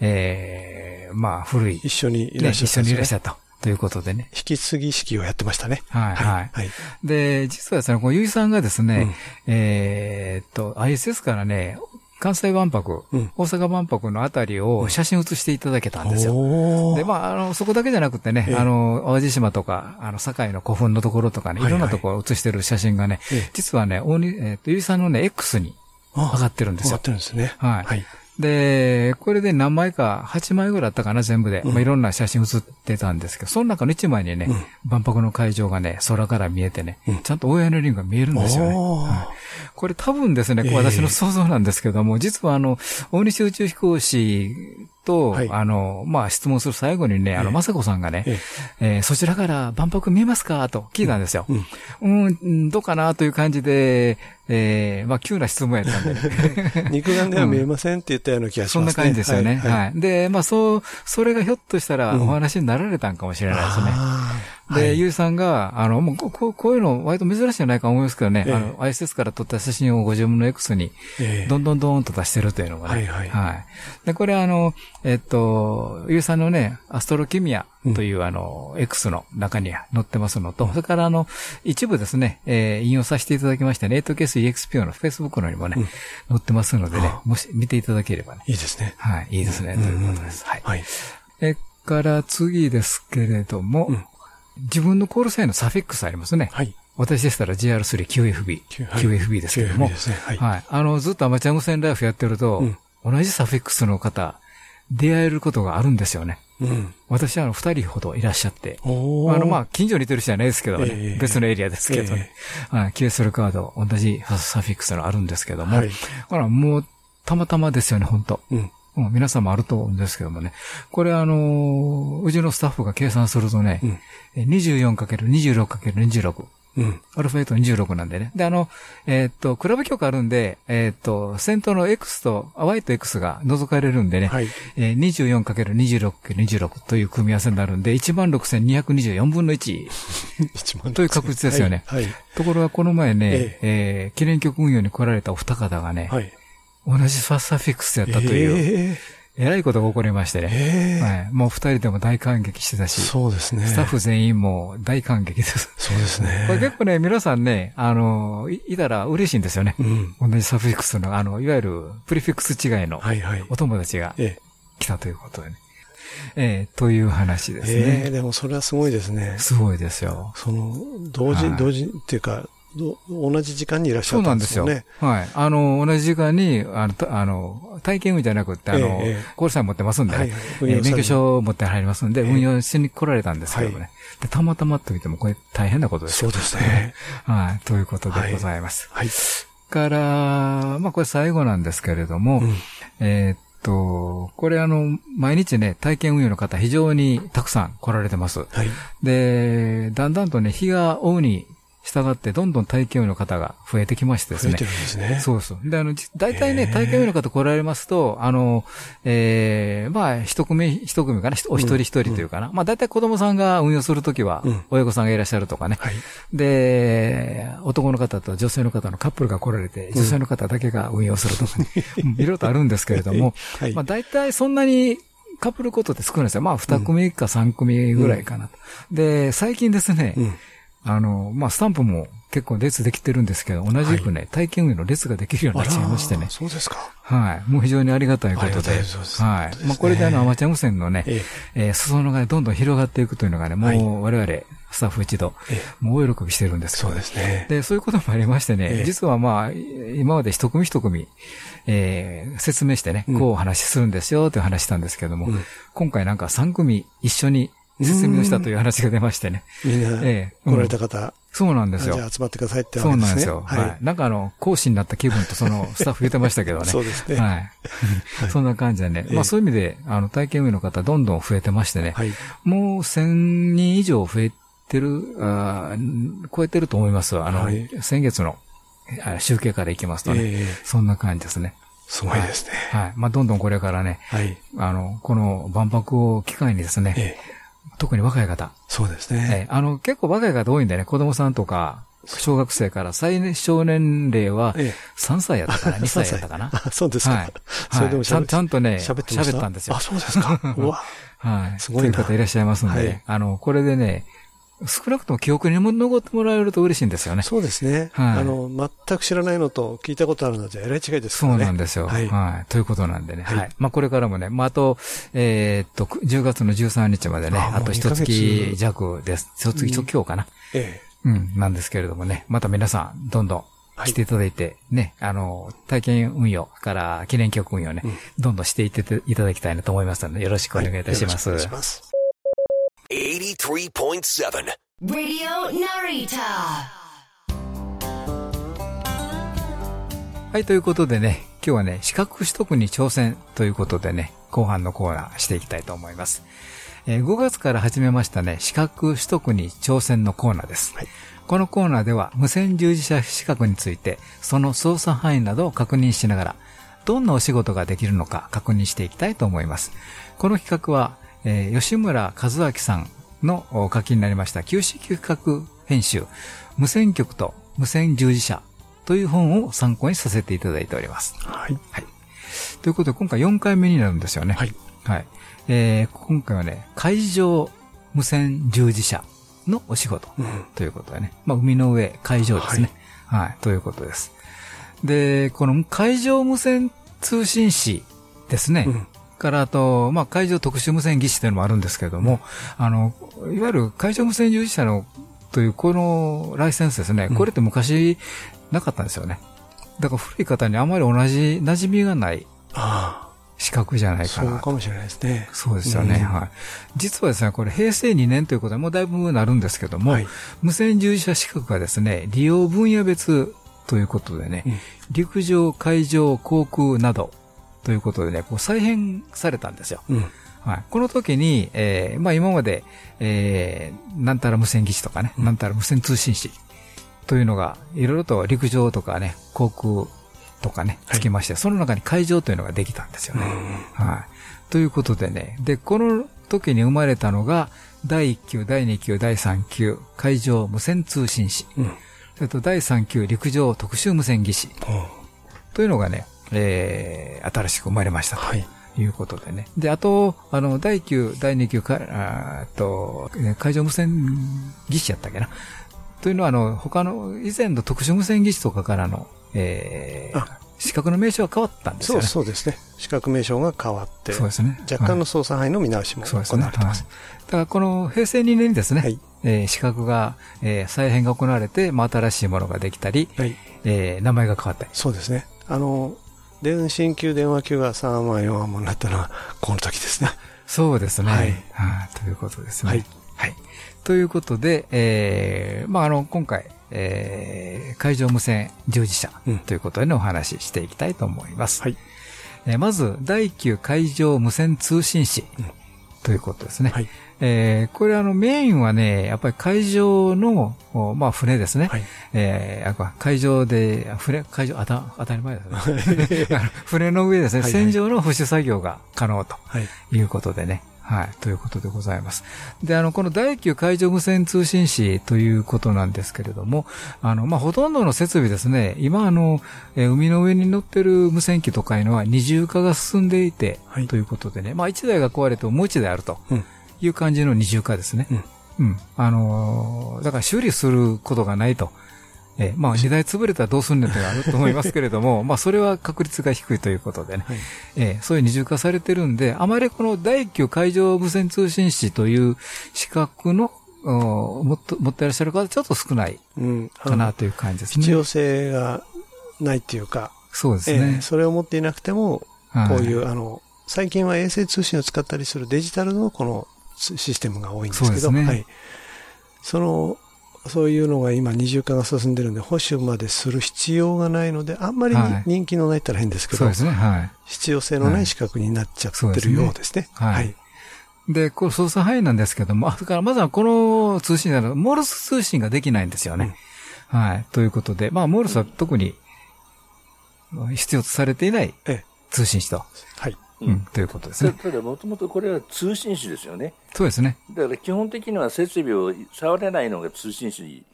えーまあ、古い、一緒にいね、らっしゃ一緒にいらっしゃっったと。ということでね。引き継ぎ式をやってましたね。はい、はい。はい。で、実はですね、このゆいさんがですね、えーっと、ISS からね、関西万博、うん大阪万博のあたりを写真写していただけたんですよ。おーで、まあ、あの、そこだけじゃなくてね、ええあの、淡路島とか、あの、堺の古墳のところとかね、いろんなところを写してる写真がね、ええ実はね、大に、えっ、と、ゆいさんのね、X にあ上がってるんですよ上がっ。てるんですね。はいはい。で、これで何枚か、8枚ぐらいあったかな、全部で。うん。まあ、いろんな写真写ってたんですけど、その中の1枚にね、うん。万博の会場がね、空から見えてね、うん。ちゃんと大屋根リングが見えるんですよね。はい。これ多分ですね、ええ。私の想像なんですけども、実はあの、大西宇宙飛行士と、はいあの、まあ、質問する最後にね、あの、ええ雅子さんがね、ええーそちらから万博見えますか？と聞いたんですよ。うんうん、うん、どうかな？という感じで、えーまあ、急な質問やったんで、肉眼では見えませんって言ったような気がしそんなますね。感じですよね。はい。はい。で、まあ、そう、それがひょっとしたらうんお話になられたんかもしれないですね。あーで、はいゆうさんが、あの、もうここう、こういうの割と珍しいんじゃないかと思いますけどね、ええあの、ISS から撮った写真をご自分の X に、ええどんどんどんと出してるというのがね。はいはいで、これあの、えっと、ゆうさんのね、アストロキミアという、あの、X の中に載ってますのと、それからあの、一部ですね、えー引用させていただきましてね、8KSEXP の Facebook のにもね、うん載ってますのでねあ、もし見ていただければね。いいですね。はい、いいですね、ということです。はい。はい。えから次ですけれども、うん自分のコールサインのサフィックスありますね。はい。私でしたら JR3QFB、はい QFB ですけども、はい。はい。あの、ずっとアマチュア無線ライフやってると、うん。同じサフィックスの方、出会えることがあるんですよね。うん。私はあの、二人ほどいらっしゃって、あの、まあ、近所にいてる人じゃないですけどね、ええ。別のエリアですけどね、はい、QSL カード、同じサフィックスのあるんですけども、はい。これはもう、たまたまですよね、本当うん。うん、皆さんもあると思うんですけどもね。これあのーうちのスタッフが計算するとね、うんえ 24×26×26。うん。アルファベット26なんでね。で、あの、えーっと、比べ曲あるんで、えーっと、先頭の X と、あ Y と X が除かれるんでね、はい。えー 24×26×26 という組み合わせになるんで、16,224分の1。一番という確率ですよねはい。ところがこの前ね、ええー記念曲運用に来られたお二方がね、はい。同じファスサフィックスやったという、ええらいことが起こりましてえね。ええはい。もう二人でも大感激してたし、そうですね。スタッフ全員も大感激です。そうですね。これ結構ね、皆さんね、あの、いいたら嬉しいんですよね。うん。同じサフィックスの、あの、いわゆるプリフィックス違いの。お友達がえ来たということでね。えーという話ですえええね。でもそれはすごいですね。すごいですよ。その、同時、はい同時っていうか、ど同じ時間にいらっしゃそうったなんでよ。んですすよね。はい。あの、同じ時間に、あの、たあの体験運じゃなくって、あの、ええええコールさん持ってますんでね、はいはいえー免許証を持って入りますんで、ええ運用しに来られたんですけどもね。はで、たまたまと言っても、これ大変なことですよ。そうですね。はい。ということでございます。はい。から、まあこれ最後なんですけれども、うんえーっと、これあの、毎日ね、体験運用の方非常にたくさん来られてます。はい。で、だんだんとね、日が追うに従って、どんどん体験の方が増えてきましてですね増えて。るんですね。そうそう。で、あの、じ大体ね、体験の方来られますと、あの、ええまあ、一組、一組かな、お一人一人というかな。まあ、大体子供さんが運用するときはうん、親御さんがいらっしゃるとかね。はい。で、男の方と女性の方のカップルが来られて、女性の方だけが運用するとかね、うんいろいろとあるんですけれども、はいまあ大体そんなにカップルことって少ないですよ。まあ二組か三組ぐらいかなと。で、最近ですね、うん。あの、まあスタンプも結構列できてるんですけど、同じくね、体験運用の列ができるようになっちゃいましてね。そうですか。はい。もう非常にありがたいことありがたいで。ですそうですはいまあこれであのアマチュア無線のね、ええー裾野がどんどん広がっていくというのがね、はいもう我々スタッフ一同、ええもう大喜びしてるんですそうですね。で、そういうこともありましてね、ええ実はまあ、今まで一組一組、えー説明してね、うんこうお話しするんですよという話したんですけども、うん今回なんか三組一緒に説明をしたという話が出ましてね。みんな、ええ来られた方、そうなんですよじゃ。あ集まってくださいってわそうけですね。なんですよ。はい。なんかあの、講師になった気分とその スタッフ言ってましたけどね。そうですね。はい。そんな感じでね。ええまあそういう意味で、あの、体験運の方どんどん増えてましてね。はい。もう1000人以上増えてる、あー超えてると思います。あの、はい先月のあ集計からいきますとね。ええそんな感じですね。すごいですね。はい。まあどんどんこれからね、はい。あの、この万博を機会にですね、ええ特に若い方、そうですえね。えあの、結構若い方多いんでね、子供さんとか、小学生から最小年齢はええ3歳やったかな、2歳やったかな？あそうですか。はい。それでもはいちゃんちゃんとね、喋って喋ったんですよあ、。そうですか。うわ。はい。すごいなという方いらっしゃいますんで、はいあの、これでね、少なくとも記憶にも残ってもらえると嬉しいんですよね。そうですね。はいあの、全く知らないのと聞いたことあるのじゃえらい違いですかそらね。うなんですよ。ははいい。ということなんでね。はいはい。まあ、これからもね、まあ、あと、えーっと、く10月の13日までね、あと一月月弱です。一月、一今日かな。えうん、なんですけれどもね、また皆さん、どんどん来ていただいて、ね、あの、体験運用から記念曲運用ね、どんどんしていっていただきたいなと思いますので、よろしくお願いいたします。よろくお願いします。83.7 Radio Narita. はい、ということでね、今日はね、資格取得に挑戦ということでね、後半のコーナーしていきたいと思います。えー5月から始めましたね、資格取得に挑戦のコーナーです。はいこのコーナーでは、無線従事者資格について、その操作範囲などを確認しながら、どんなお仕事ができるのか確認していきたいと思います。この企画は、えー吉村和明さんのお書きになりました QCQ 企画編集、無線局と無線従事者という本を参考にさせていただいております。はい。はい。ということで、今回4回目になるんですよね。はい。はい。えー、今回はね、海上無線従事者のお仕事うんということでね。まあ、海の上、海上ですね。はい、ということです。で、この海上無線通信士ですね。うんから、あと、まあ、海上特殊無線技師というのもあるんですけれども、あの、いわゆる海上無線従事者の、というこのライセンスですね。これって昔なかったんですよね。だから古い方にあまり同じ馴染みがないあ資格じゃなあ、いかなと。そうかもしれないですね。そうですよね。うんはい。実はですね、これ平成2年ということでもうだいぶなるんですけども、はい無線従事者資格がですね、利用分野別ということでね、うん陸上、海上、航空などということでね、こう再編されたんですよ。うん。はい。この時に、えーまあ今まで、えー、なんたら無線技師とかね、なんたら無線通信士というのが、いろいろと陸上とかね、航空とかね、つきまして、その中に海上というのができたんですよね。はい。ということでね、で、この時に生まれたのが、第1級、第2級、第3級、海上無線通信士。うんそれと第3級、陸上特殊無線技師。というのがね、えー、新しく生まれましたと。はい。いうことでね。で、あと、あの、第9、第2級か、あと、えー海上無線技師やったっけな。というのは、あの、他の、以前の特殊無線技師とかからの、えーあ資格の名称が変わったんですそうよね。そうですね。資格名称が変わって、そうですね。若干の操作範囲の見直しも行。われてます。はいだからこの平成2年にですね、はいえー資格が、えー再編が行われて、まあ、新しいものができたり、はい。えー名前が変わったり。そうですね。あの、電信級、電話級が3万、4万もになったのは、この時ですね。そうですね。ははいい。ということですね。はい。はい。ということで、えー、まあ、あの、今回、えー、海上無線従事者うんということでのお話ししていきたいと思います。はい。えーまず、第9海上無線通信士ということですね。はい。えーこれあのメインはね、やっぱり海上の、おまあ船ですね。はいえー海上で、船、海上、あた、当たり前ですね。船の上ですね、はいはい船上の不死作業が可能とはい。いうことでね。はい。ということでございます。で、あの、この第9海上無線通信士ということなんですけれども、あの、まあ、ほとんどの設備ですね、今あの、えー海の上に乗ってる無線機とかいうのは二重化が進んでいて、はいということでね、まあ、一台が壊れてももう一台あるとうんいう感じの二重化ですね。うんうん。あのーだから修理することがないと。えーまあ、二台潰れたらどうすんねんってあると思いますけれども、まあ、それは確率が低いということでね。はい。えーそういう二重化されてるんで、あまりこの第9海上無線通信士という資格の、お持っと持っていらっしゃる方ちょっと少ないかなという感じですね。必要性がないっていうか、そうですえね。え。それを持っていなくても、はい。こういう、あの、最近は衛星通信を使ったりするデジタルのこのシステムが多いんですけど、そね。はい。その、そういうのが今二重化が進んでるんで、保守までする必要がないので、あんまりにはい人気のないったら変ですけど、ね。はい。必要性のない資格になっちゃってるようですね。はいはい。で、これ操作範囲なんですけども、あ、だからまずはこの通信なら、モールス通信ができないんですよね。はい。ということで、まあ、モールスは特に必要とされていないええ通信士と、はい。うん、ということですね。たただ、もともとこれは通信士ですよね。そうですね。だから基本的には設備を触れないのが通信士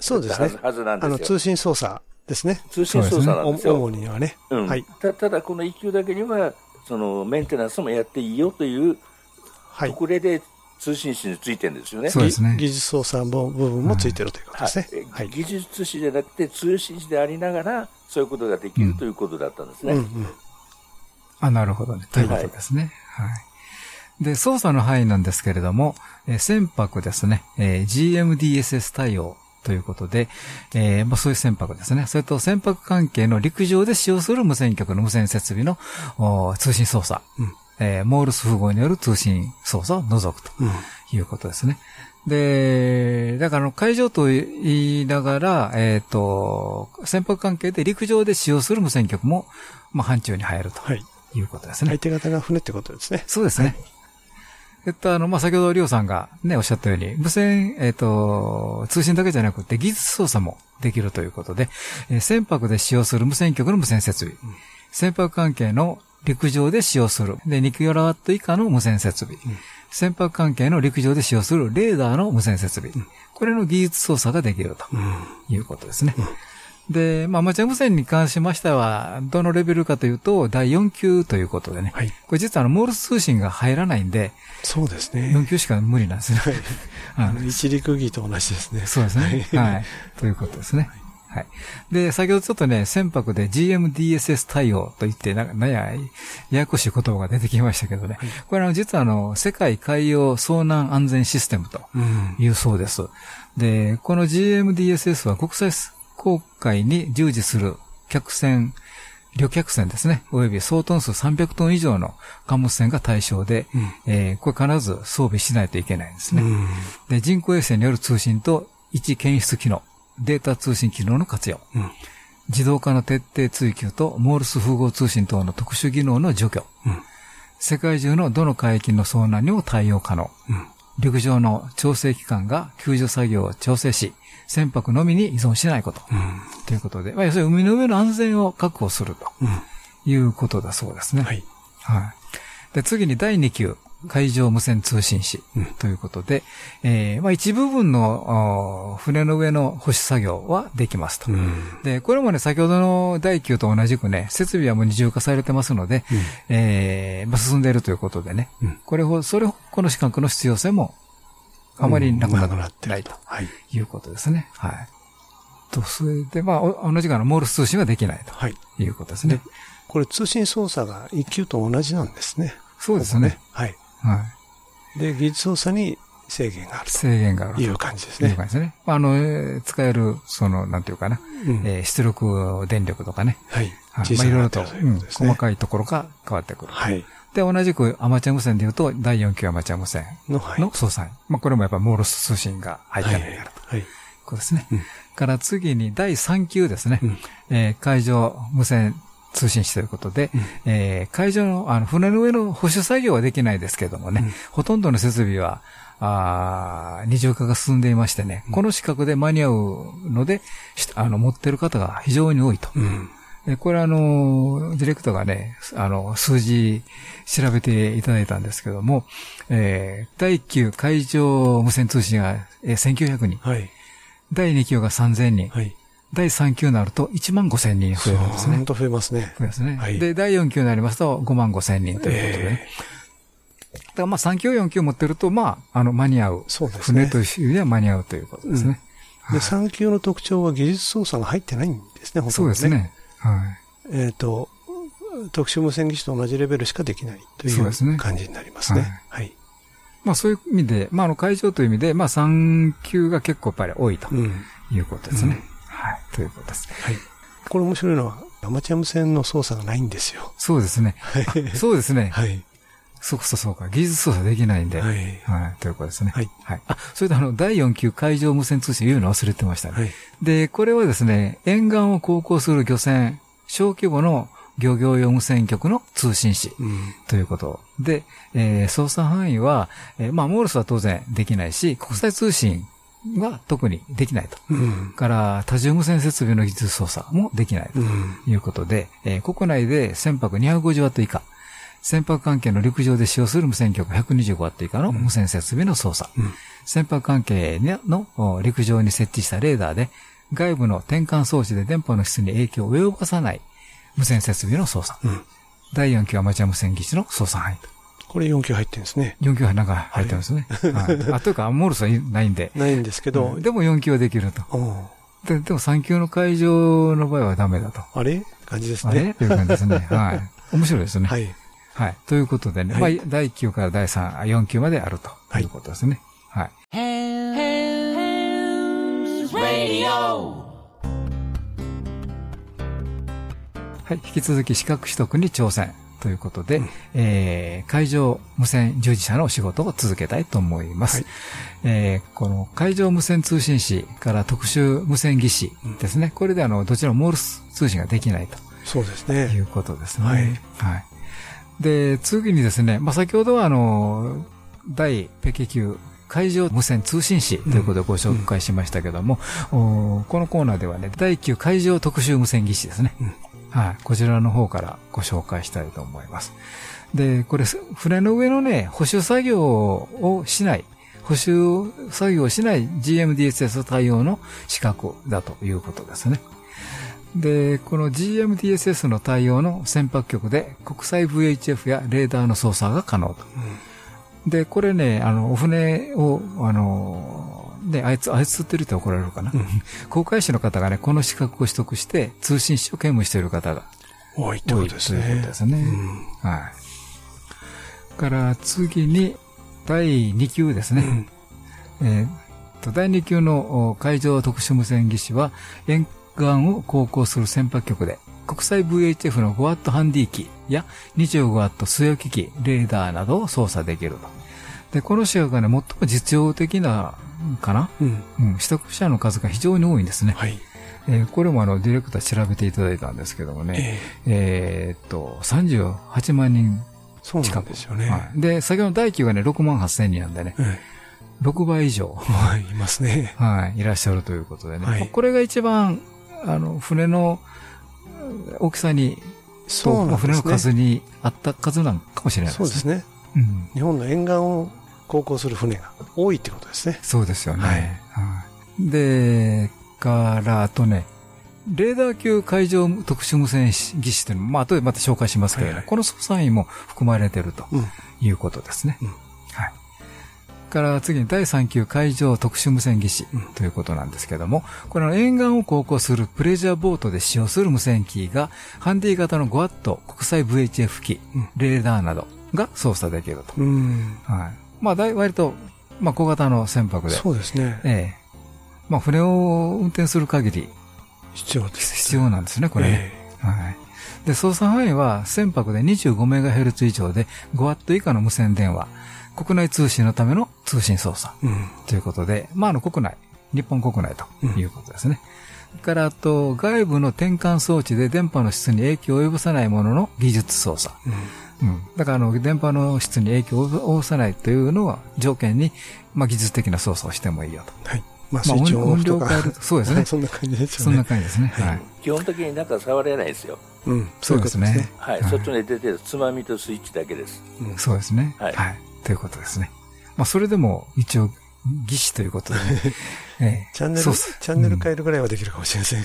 そうですね。はずなんですよ。あの、通信操作ですね。通信操作なんですよ。主にはね。うんはい。たただ、この1級だけには、そのメンテナンスもやっていいよというはい。特例で通信士についてるんですよね。そうですね技術操作の部分もついてるということですね。はいはい。技術士じゃなくて通信士でありながら、そういうことができるということだったんですね。うんうん。あ、なるほどね。ということですね。はい。で、操作の範囲なんですけれども、えー船舶ですね、えー GMDSS 対応ということで、えーまあ、そういう船舶ですね。それと船舶関係の陸上で使用する無線局の無線設備の通信操作、うんえーモールス符号による通信操作を除くとうん。いうことですね。で、だから海上と言いながら、えっ、と、船舶関係で陸上で使用する無線局も、まあ、範疇に入るとはい。いうことですね。相手方が船ってことですね。そうですね。えっと、あの、まあ、先ほど、りょうさんがね、おっしゃったように、無線、えっと、通信だけじゃなくて、技術操作もできるということで、えー船舶で使用する無線局の無線設備、船舶関係の陸上で使用する、で、2キロワット以下の無線設備、船舶関係の陸上で使用するレーダーの無線設備、これの技術操作ができるということですね。で、まあ、アマチュア無線に関しましては、どのレベルかというと、第4級ということでね。はい。これ実はあの、モールス通信が入らないんで、そうですね。4級しか無理なんですね。あの一陸儀と同じですね。そうですね。はい。ということですね。はい。で、先ほどちょっとね、船舶で GMDSS 対応と言って、ななんや、ややこしい言葉が出てきましたけどね。これあの、実はあの、世界海洋遭難安全システムとうん。いうそうです。で、この GMDSS は国際航海に従事する客船、旅客船ですね、および総トン数300トン以上の貨物船が対象で、うん。えーこれ必ず装備しないといけないんですね。うん。で、人工衛星による通信と位置検出機能、データ通信機能の活用、うん。自動化の徹底追求とモールス符号通信等の特殊技能の除去、うん。世界中のどの海域の遭難にも対応可能、うん陸上の調整機関が救助作業を調整し、船舶のみに依存しないこと、うん。ということで、まあ、要するに海の上の安全を確保するとうん。いうことだそうですね。はい。はい。で、次に第2級、海上無線通信士うんということで、えーまあ一部分のお船の上の保守作業はできますと。うん。で、これもね、先ほどの第9と同じくね、設備はもう二重化されてますので、えーまあ、進んでいるということでね、うんこれほ、それほ、この資格の必要性もあまりなくなってないとはい。いうことですね。はい。と、それで、まあ、お同じかのモールス通信はできないはい。ということですね。これ通信操作が1級と同じなんですね。そうですね。はい。はい。で、技術操作に制限がある制限があるいう感じですねいう。感じですね。あの、えー使える、その、なんていうかな、うんえー出力電力とかね。はい。はい小まあいろいろと、ううん。細かいところが変わってくる。はい。で、同じくアマチュア無線で言うと、第4級アマチュア無線の、はい。の操作員。まあ、これもやっぱモールス通信が入ってないからと。はい。ことですね。うんから次に第3級ですね。うんえー海上無線通信士ということで、えー海上の、あの、船の上の保守作業はできないですけどもね、うんほとんどの設備は、あー二重化が進んでいましてね、この資格で間に合うので、しあの、持ってる方が非常に多いと。うん。えこれあの、ディレクターがね、あの、数字調べていただいたんですけども、えー第1級海上無線通信が、えー1900人、はい。第2級が3000人、はい。第3級になると1万5000人増えるんですね。本当増えますね。増えますね。はいで、第4級になりますと5万5000人ということでね。だからまあ3級、4級持ってると、まあ、あの、間に合う。そうですね船という意味では間に合うということですね。で、3級の特徴は技術操作が入ってないんですね、ほとんどそうです。ね。はい。えっと、特殊無線技師と同じレベルしかできないといそう感じになりますね。はい。まあそういう意味で、まああの会場という意味で、まあ3級が結構やっぱり多いとうん。いうことですね。はい。ということです。はい。これ面白いのは、アマチュア無線の操作がないんですよ。そうですね。あそうですね。はい。そうかそうそうか。技術操作できないんで。ははい。い。ということですね。はい。はい。あ、それであの、第4級海上無線通信言うの忘れてましたね。はい。で、これはですね、沿岸を航行する漁船、小規模の漁業用無線局の通信士うん。ということで、えー操作範囲は、えーまあ、モールスは当然できないし、国際通信は特にできないと。うん。から、多重無線設備の技術操作もできないとうん。いうことで、えー国内で船舶250ワット以下、船舶関係の陸上で使用する無線局 125W 以下の無線設備の操作。船舶関係のお陸上に設置したレーダーで外部の転換装置で電波の質に影響を及ぼさない無線設備の操作。第4級アマチュア無線技師の操作範囲と。これ4級入ってるんですね。4級はなんか入ってますね。はい。あ、というか、モールスはないんで。ないんですけど、うんでも4級はできると。ででも3級の会場の場合はダメだと。あれ？感じですあれ？ね。という感じですね。はい。面白いですね。はい。はい。ということでね、はいまあ、第1級から第3、あ4級まであるということですね。はい。はい。引き続き資格取得に挑戦ということで、えー、海上無線従事者の仕事を続けたいと思います。はいえー、この海上無線通信士から特殊無線技師ですね。これであの、どちらもモールス通信ができないと。そうですいね。うことですね。はいはい。で、次にですね、まあ、先ほどはあの、第北京級海上無線通信士ということでご紹介しましたけども、おこのコーナーではね、第9海上特殊無線技師ですね。はい。こちらの方からご紹介したいと思います。で、これ、船の上のね、補修作業をしない、補修作業をしない GMDSS 対応の資格だということですね。で、この GMDSS の対応の船舶局で国際 VHF やレーダーの操作が可能と。で、これね、あの、お船を、あの、ね、あいつ、あいつってるって怒られるかな？航海士の方がね、この資格を取得して通信士を兼務している方が多いってことです多いということねで。すね。はい。から次に、第2級ですね。えーと第2級のお海上特殊無線技師は、沿岸を航行する船舶局で、国際 VHF の 5W ハンディ機や 25W 据え置き機、レーダーなどを操作できると。で、この資格がね、最も実用的な、かな？うん。うん、取得者の数が非常に多いんですね。はい。えーこれもあの、ディレクター調べていただいたんですけどもね、えええーっと、38万人そうな近く。んですよね。はい。で、先ほどの第9がね、6万8千人なんでね、え6倍以上、えはい、いますね。はい、いらっしゃるということでね。はいこれが一番、あの、船の大きさに、そうね。船の数に合った数なんかもしれないそうですね。うん。日本の沿岸を航行する船が多いってことですね。そうですよね。はいはいで、から、あとね、レーダー級海上特殊無線技師というのも、まあ、後でまた紹介しますけれど、はいはいこの操作員も含まれているとうん。いうことですね。うんはい。から次に第3級海上特殊無線技師ということなんですけども、これは沿岸を航行するプレジャーボートで使用する無線機が、ハンディ型の 5W 国際 VHF 機、うんレーダーなどが操作できると。うん。はい。まあ、だい割と、まあ、小型の船舶で。そうですね。ええ。まあ、船を運転する限り必要です。必要なんですね、これね。えはい。で、操作範囲は船舶で 25MHz 以上で 5W 以下の無線電話、国内通信のための通信操作えうん。ということで、まあ、あの国内、日本国内ということですね。それから、あと、外部の転換装置で電波の質に影響を及ぼさないものの技術操作。うん。だから、あの、電波の質に影響を及ぼさないというのは条件に、まあ、技術的な操作をしてもいいよと。はい。まあ、音音量変えると、そうですね。そんな感じですそんな。感じですね。はい。基本的になんか触れないですよ。うん。そうですね。はい、はいそっちに出てるつまみとスイッチだけです。そうですね。ははいい。ということですね。まあ、それでも、一応、技師ということで チャンネル、そうっすチャンネル変えるぐらいはできるかもしれません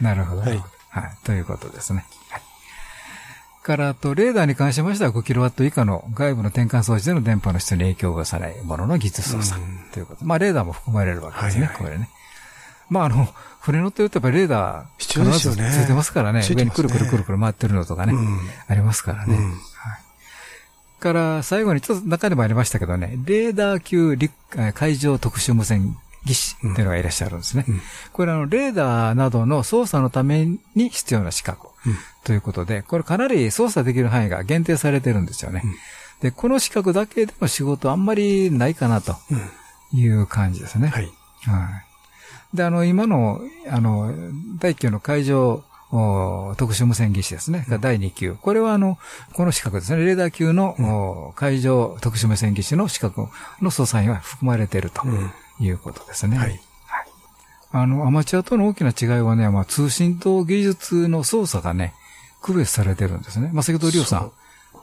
なるほど。ははいい。ということですね。はい。から、あと、レーダーに関しましては 5kW 以下の外部の転換装置での電波の質に影響がさないものの技術操作うんということ。まあ、レーダーも含まれるわけですね、はいはいこれね。まあ、あの、船乗ってるとやっぱりレーダー、必要ですよねついてますからね。ね上にくるくるくるくる回ってるのとかね。うんありますからね。うんはい。から、最後にちょっと中でもありましたけどね、レーダー級海上特殊無線技師っていうのがいらっしゃるんですね。うんこれあの、レーダーなどの操作のために必要な資格うんということで、これかなり操作できる範囲が限定されてるんですよね。で、この資格だけでの仕事あんまりないかなという感じですね。はい。はい。で、あの、今の、あの、第1級の海上お特殊無線技師ですね。が第2級。これはあの、この資格ですね。レーダー級の、お海上特殊無線技師の資格の操作員は含まれているとうんいうことですね。はい。あの、アマチュアとの大きな違いはね、まあ、通信と技術の操作がね、区別されてるんですね。まあ、先ほどリオさん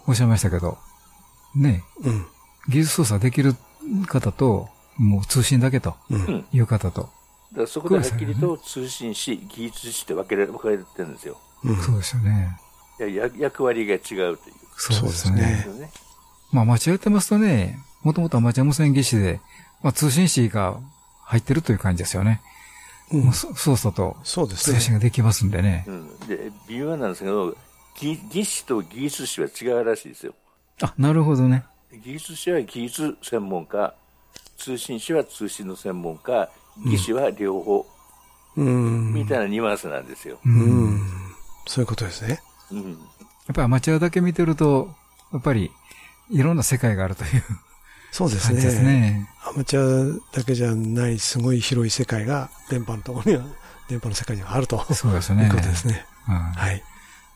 おっしゃいましたけど、ね、うん。技術操作できる方と、もう通信だけとうん。いう方と、だからそこではっきりと通信士、技術士って分けられ分かれてるんですよ。うん。そうですよね。いやや役割が違うという。そうですねで。ね。まあ間違ってますとね、もともとアマチュア無線技師で、まあ通信士が入ってるという感じですよね。うんもうそ操作と通信ね。ができますんでね。うん。で、微妙なんですけど、技技師と技術士は違うらしいですよ。あ、なるほどね。技術士は技術専門家、通信士は通信の専門家、技師は両方、うん。みたいなニュアンスなんですよ。うん。そういうことですね。うん。やっぱりアマチュアだけ見てると、やっぱりいろんな世界があるというそうです感じですね。ね。アマチュアだけじゃない、すごい広い世界が、電波のところには、電波の世界にはあると。そうですね。いうことですね。うんはい。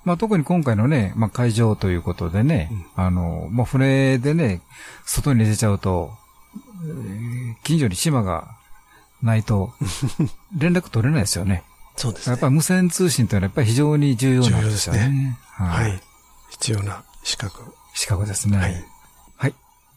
まあ特に今回のね、まあ会場ということでね、あの、まあ船でね、外に出ちゃうと、えー近所に島がないと、連絡取れないですよね。そうですねやっぱ。り無線通信というのはやっぱり非常に重要なんですよね。重要ですは。はいい。必要な資格。資格ですね。ははいい。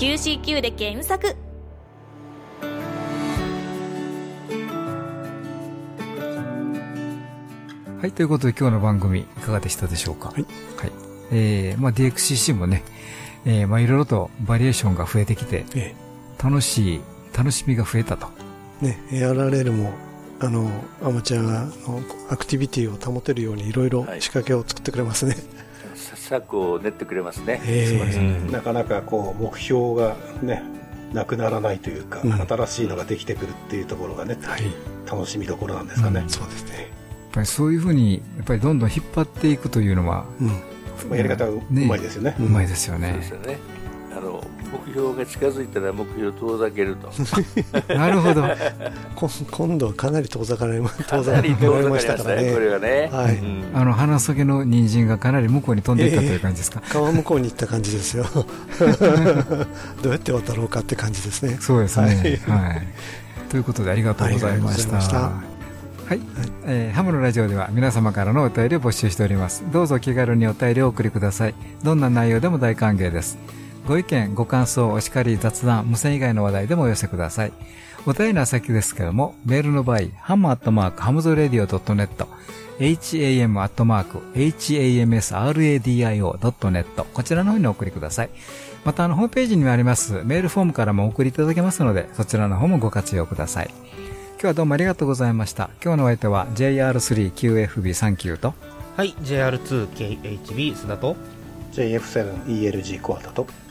QCQ で検索はい、ということで今日の番組いかがでしたでしょうか？はい。はい。えー、まあ DXCC もね、えー、まあいろいろとバリエーションが増えてきて、え楽しい、楽しみが増えたと。え。ね、ARRL も、あの、アマチュアのアクティビティを保てるようにいろいろはい仕掛けを作ってくれますね。さ策を練ってくれますね。なかなかこう目標がねなくならないというか、うん新しいのができてくるっていうところがね、はい。楽しみどころなんですかね、そうですね。やっぱりそういうふうに、やっぱりどんどん引っ張っていくというのは、うん。まあやり方はうねまいですよねうまいですよそうでねす。よね。あの目標が近づいたら目標を遠ざけると。なるほど。こ今度はかなり遠ざかれま、か遠ざかり遠ざかりまましたからね。これはね。はいうんあの、花咲の人参がかなり向こうに飛んでいったという感じですか？川向こうに行った感じですよ。どうやって渡ろうかって感じですね。そうですね。はい。ということでありがとうございました。はいはい、えーハムのラジオでは皆様からのお便りを募集しております。どうぞ気軽にお便りをお送りください。どんな内容でも大歓迎です。ご意見、ご感想、お叱り、雑談、無線以外の話題でもお寄せください。お便りの先ですけども、メールの場合、ハムアットマーク、ハムズラディオ .net、ham アットマーク、hamsradio.net、こちらの方にお送りください。また、あの、ホームページにもあります、メールフォームからもお送りいただけますので、そちらの方もご活用ください。今日はどうもありがとうございました。今日のお相手は JR3QFB39 と、はい、JR2KHB 須田と、JF7ELG コアタと